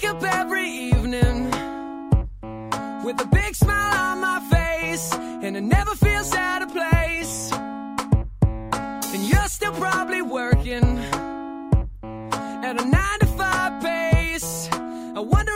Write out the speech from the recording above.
wake up every evening with a big smile on my face, and I never feel out of place. And you're still probably working at a nine to five pace. I wonder.